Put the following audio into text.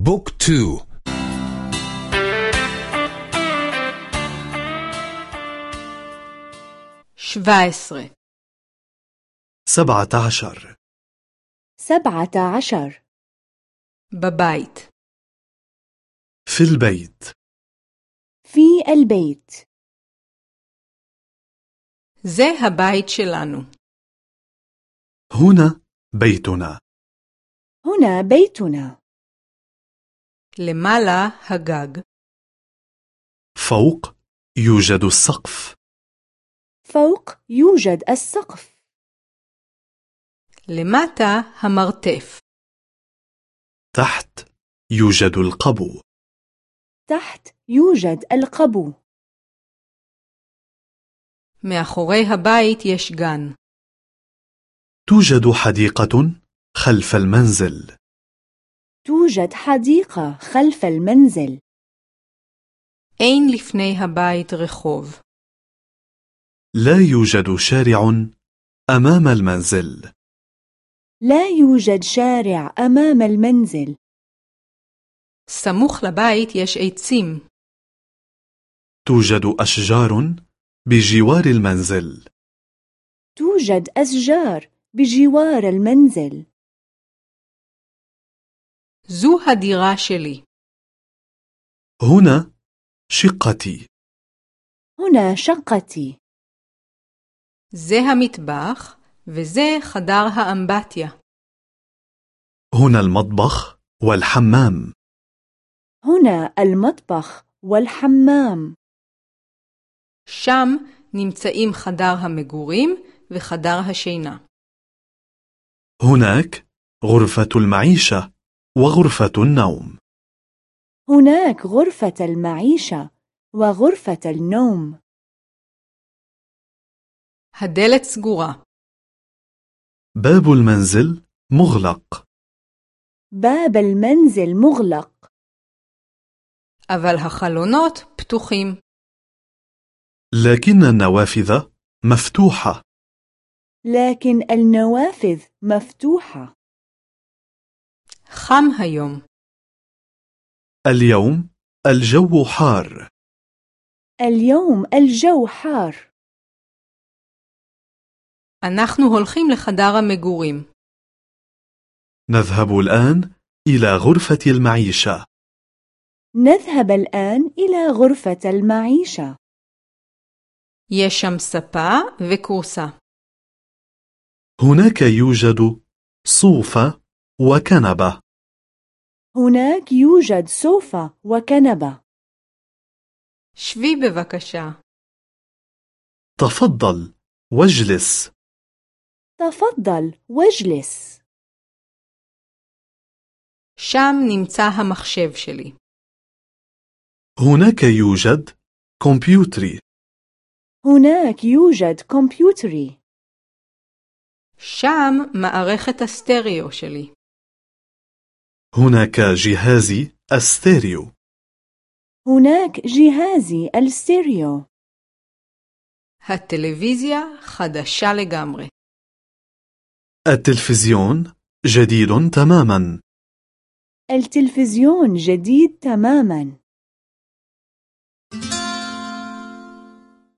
بوك تو شفايسر سبعة عشر سبعة عشر ببايت في البيت في البيت זה הבית שלנו. هنا بيتنا هنا بيتنا למעלה הגג. فوق يوجد السقف فوق يوجد السقف למטה המרתף. تحت يوجد القبو تحت يوجد القبو מאחורי הבית יש גן. توجد حديقة خلف المنزل توجد حديقة خلف المنزل אין לפני הבית רחוב. لا يوجد شارع أمام المنزل لا يوجد شارع أمام المنزل סמוך לבית יש עצים. توجد أشجار بجوار المنزل توجد أشجار بجوار المنزل זו הדירה שלי. هنا شقتي هنا شقتي זה המטבח וזה חדר האמבטיה. هنا المطبخ والحمام هنا المطبخ والحمام שם נמצאים חדר המגורים וחדר השינה. هناك غرفة المعيشة وغرفة النوم هناك غرفة المعيشة وغرفة النوم הדלת סגורה. باب المنزل مغلق باب المنزل مغلق אבל החלונות פתוחים. لكن النوافذ مفتوحة لكن النوافذ مفتوحة חם היום. اليوم الجو حار اليوم الجو حار אנחנו הולכים לחדר המגורים. نذهب الآن إلى غرفة المعيشة نذهب الآن إلى غرفة المعيشة יש שם ספה וכורסה. هناك يوجد صوفة وكنبة هناك يوجد سوفا وكنبة שבי בבקשה. تفضل واجلس تفضل واجلس שם נמצא המחשב שלי. هناك يوجد كمبيوتري هناك يوجد كمبيوتري שם מערכת הסטריאו שלי. هناك جهازي الستيريو هناك جهازي الستيريو הטלוויזיה חדשה לגמרי. التلفزيون جديد تماما التلفزيون جديد تماما